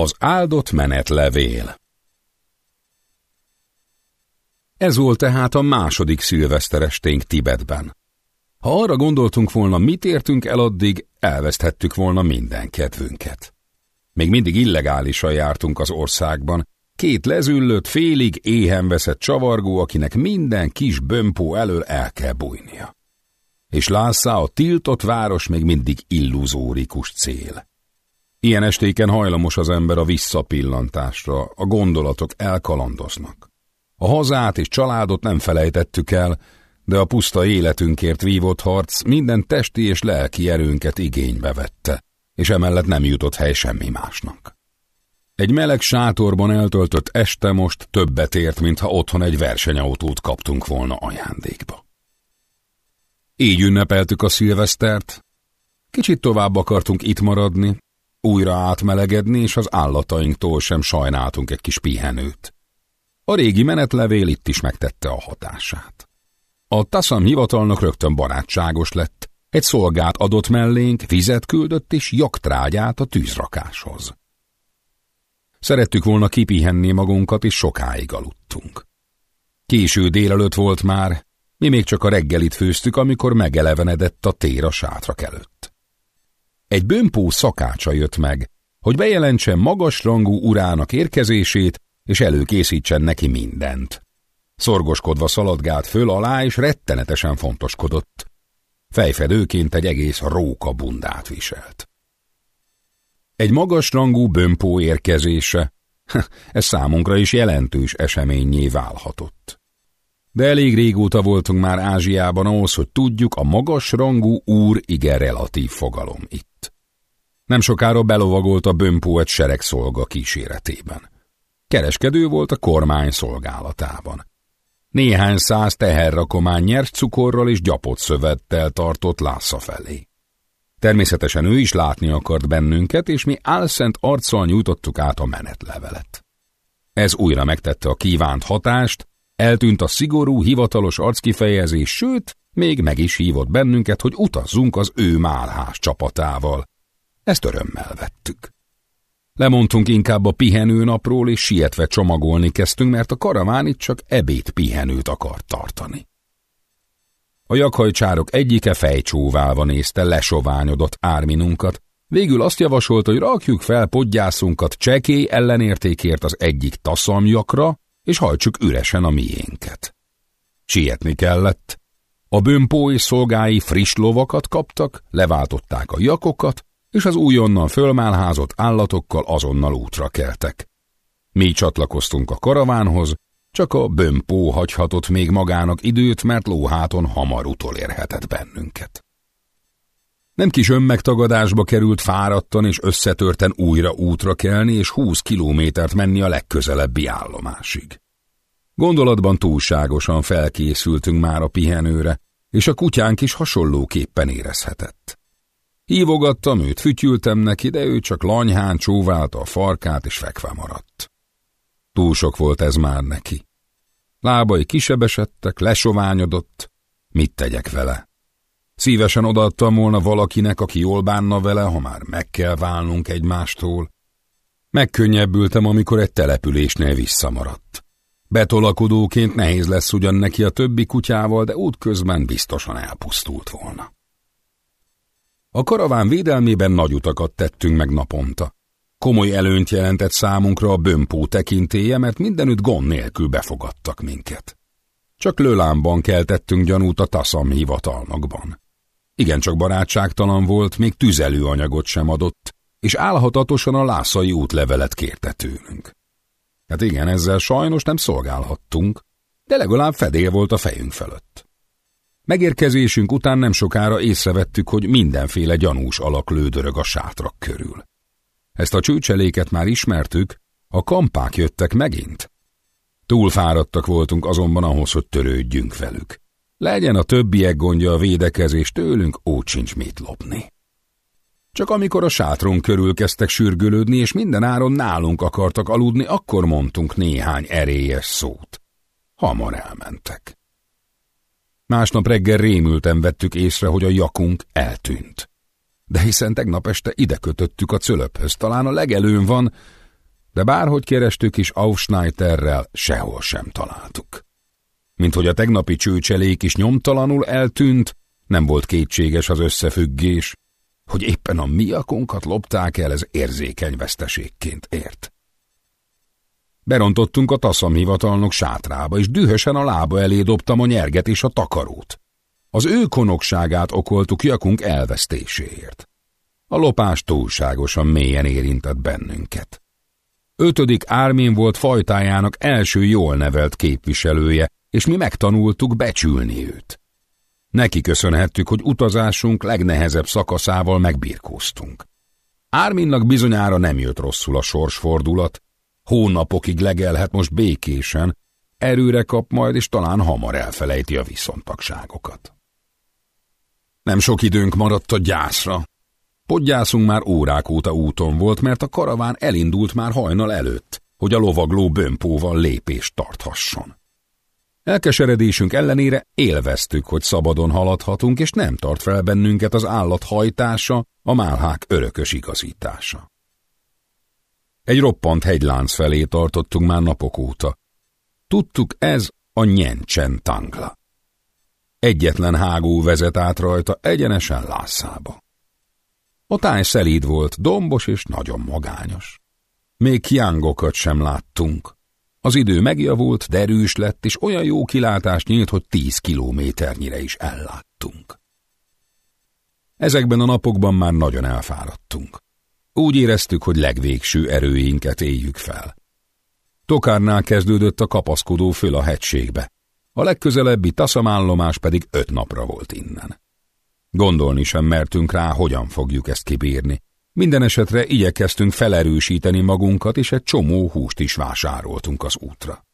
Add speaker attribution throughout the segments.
Speaker 1: Az áldott menetlevél Ez volt tehát a második szilveszteresténk Tibetben. Ha arra gondoltunk volna, mit értünk el addig, elveszthettük volna minden kedvünket. Még mindig illegálisan jártunk az országban, két lezüllött, félig éhen veszett csavargó, akinek minden kis bömpó elől el kell bújnia. És Lászá a tiltott város még mindig illuzórikus cél. Ilyen estéken hajlamos az ember a visszapillantásra, a gondolatok elkalandoznak. A hazát és családot nem felejtettük el, de a puszta életünkért vívott harc minden testi és lelki erőnket igénybe vette, és emellett nem jutott hely semmi másnak. Egy meleg sátorban eltöltött este most többet ért, mintha otthon egy versenyautót kaptunk volna ajándékba. Így ünnepeltük a szilvesztert, kicsit tovább akartunk itt maradni, újra átmelegedni, és az állatainktól sem sajnáltunk egy kis pihenőt. A régi menetlevél itt is megtette a hatását. A Tassam hivatalnok rögtön barátságos lett, egy szolgát adott mellénk, vizet küldött és jogtrágyát a tűzrakáshoz. Szerettük volna kipihenni magunkat, és sokáig aludtunk. Késő délelőtt volt már, mi még csak a reggelit főztük, amikor megelevenedett a tér a sátrak előtt. Egy bömpó szakácsa jött meg, hogy bejelentsen magasrangú urának érkezését, és előkészítsen neki mindent. Szorgoskodva szaladgált föl alá, és rettenetesen fontoskodott. Fejfedőként egy egész róka bundát viselt. Egy magasrangú bömpó érkezése, ez számunkra is jelentős eseményé válhatott. De elég régóta voltunk már Ázsiában ahhoz, hogy tudjuk, a magasrangú úr igen relatív fogalom itt. Nem sokára belovagolt a bömpó egy sereg szolga kíséretében. Kereskedő volt a kormány szolgálatában. Néhány száz teherrakomány nyers cukorral és gyapott szövettel tartott Lásza felé. Természetesen ő is látni akart bennünket, és mi álszent arccal nyújtottuk át a menetlevelet. Ez újra megtette a kívánt hatást, eltűnt a szigorú, hivatalos arckifejezés, sőt, még meg is hívott bennünket, hogy utazzunk az ő málhás csapatával. Ezt örömmel vettük. Lemondtunk inkább a pihenőnapról, és sietve csomagolni kezdtünk, mert a karaván itt csak ebéd pihenőt akart tartani. A jakhajcsárok egyike fejcsóválva nézte lesoványodott árminunkat, végül azt javasolt, hogy rakjuk fel podgyászunkat csekély ellenértékért az egyik taszamjakra, és hajtsuk üresen a miénket. Sietni kellett. A bömpó és szolgái friss lovakat kaptak, leváltották a jakokat, és az újonnan fölmálházott állatokkal azonnal útra keltek. Mi csatlakoztunk a karavánhoz, csak a bömpó hagyhatott még magának időt, mert lóháton hamar utolérhetett bennünket. Nem kis önmegtagadásba került fáradtan és összetörten újra útra kelni és húsz kilométert menni a legközelebbi állomásig. Gondolatban túlságosan felkészültünk már a pihenőre, és a kutyánk is hasonlóképpen érezhetett. Hívogattam őt, fütyültem neki, de ő csak lanyhán csóválta a farkát, és fekve maradt. Túl sok volt ez már neki. Lábai kisebesedtek, lesoványodott. Mit tegyek vele? Szívesen odaadtam volna valakinek, aki jól bánna vele, ha már meg kell válnunk egymástól. Megkönnyebbültem, amikor egy településnél visszamaradt. Betolakodóként nehéz lesz ugyan neki a többi kutyával, de útközben biztosan elpusztult volna. A karaván védelmében nagy utakat tettünk meg naponta. Komoly előnyt jelentett számunkra a bömpó tekintéje, mert mindenütt gond nélkül befogadtak minket. Csak Lölámban keltettünk gyanút a taszam hivatalnokban. Csak barátságtalan volt, még tüzelőanyagot sem adott, és állhatatosan a lászai útlevelet kérte tőlünk. Hát igen, ezzel sajnos nem szolgálhattunk, de legalább fedél volt a fejünk fölött. Megérkezésünk után nem sokára észrevettük, hogy mindenféle gyanús alak lődörög a sátrak körül. Ezt a csőcseléket már ismertük, a kampák jöttek megint. Túlfáradtak voltunk azonban ahhoz, hogy törődjünk velük. Legyen a többiek gondja a védekezés tőlünk, ó sincs mit lopni. Csak amikor a sátron körül kezdtek sürgölődni, és minden áron nálunk akartak aludni, akkor mondtunk néhány erélyes szót. Hamar elmentek. Másnap reggel rémülten vettük észre, hogy a jakunk eltűnt. De hiszen tegnap este ide kötöttük a cölöphöz, talán a legelőn van, de bárhogy kerestük is Aufschneiterrel, sehol sem találtuk. Mint hogy a tegnapi csőcselék is nyomtalanul eltűnt, nem volt kétséges az összefüggés, hogy éppen a miakonkat lopták el, ez érzékeny veszteségként ért. Berontottunk a taszam hivatalnok sátrába, és dühösen a lába elé dobtam a nyerget és a takarót. Az ő konokságát okoltuk jakunk elvesztéséért. A lopás túlságosan mélyen érintett bennünket. Ötödik Ármin volt fajtájának első jól nevelt képviselője, és mi megtanultuk becsülni őt. Neki köszönhettük, hogy utazásunk legnehezebb szakaszával megbirkóztunk. Árminnak bizonyára nem jött rosszul a sorsfordulat, hónapokig legelhet most békésen, erőre kap majd, és talán hamar elfelejti a viszontagságokat. Nem sok időnk maradt a gyászra. Podgyászunk már órák óta úton volt, mert a karaván elindult már hajnal előtt, hogy a lovagló bömpóval lépést tarthasson. Elkeseredésünk ellenére élveztük, hogy szabadon haladhatunk, és nem tart fel bennünket az állat hajtása, a málhák örökös igazítása. Egy roppant hegylánc felé tartottunk már napok óta. Tudtuk, ez a Nyencsen tangla. Egyetlen hágó vezet át rajta egyenesen Lászába. A táj szelíd volt, dombos és nagyon magányos. Még kiángokat sem láttunk. Az idő megjavult, derűs lett, és olyan jó kilátás nyílt, hogy tíz kilométernyire is elláttunk. Ezekben a napokban már nagyon elfáradtunk. Úgy éreztük, hogy legvégső erőinket éljük fel. Tokárnál kezdődött a kapaszkodó föl a hegységbe. A legközelebbi taszamállomás pedig öt napra volt innen. Gondolni sem mertünk rá, hogyan fogjuk ezt kibírni. Minden esetre igyekeztünk felerősíteni magunkat, és egy csomó húst is vásároltunk az útra.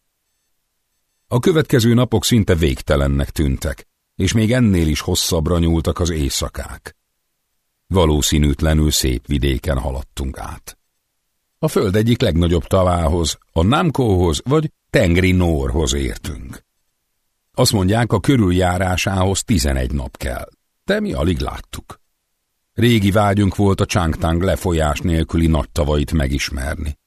Speaker 1: A következő napok szinte végtelennek tűntek, és még ennél is hosszabbra nyúltak az éjszakák. Valószínűtlenül szép vidéken haladtunk át. A föld egyik legnagyobb tavához, a Namkóhoz vagy Tengri Norhoz értünk. Azt mondják, a körüljárásához tizenegy nap kell, de mi alig láttuk. Régi vágyunk volt a Changtang lefolyás nélküli nagy tavait megismerni.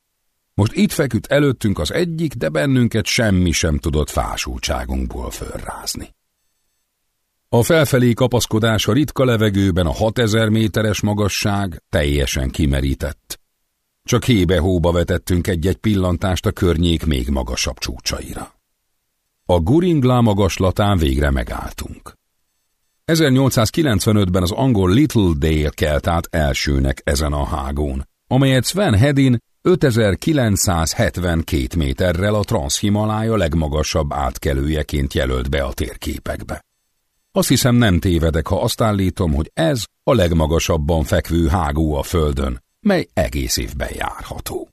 Speaker 1: Most itt feküdt előttünk az egyik, de bennünket semmi sem tudott fásultságunkból fölrázni. A felfelé kapaszkodás a ritka levegőben a 6000 méteres magasság teljesen kimerített. Csak hébe-hóba vetettünk egy-egy pillantást a környék még magasabb csúcsaira. A Guringlá magaslatán végre megálltunk. 1895-ben az angol Little Dale kelt át elsőnek ezen a hágón, amelyet Sven Hedin 5972 méterrel a Transhimalája legmagasabb átkelőjeként jelölt be a térképekbe. Azt hiszem nem tévedek, ha azt állítom, hogy ez a legmagasabban fekvő hágó a földön, mely egész évben járható.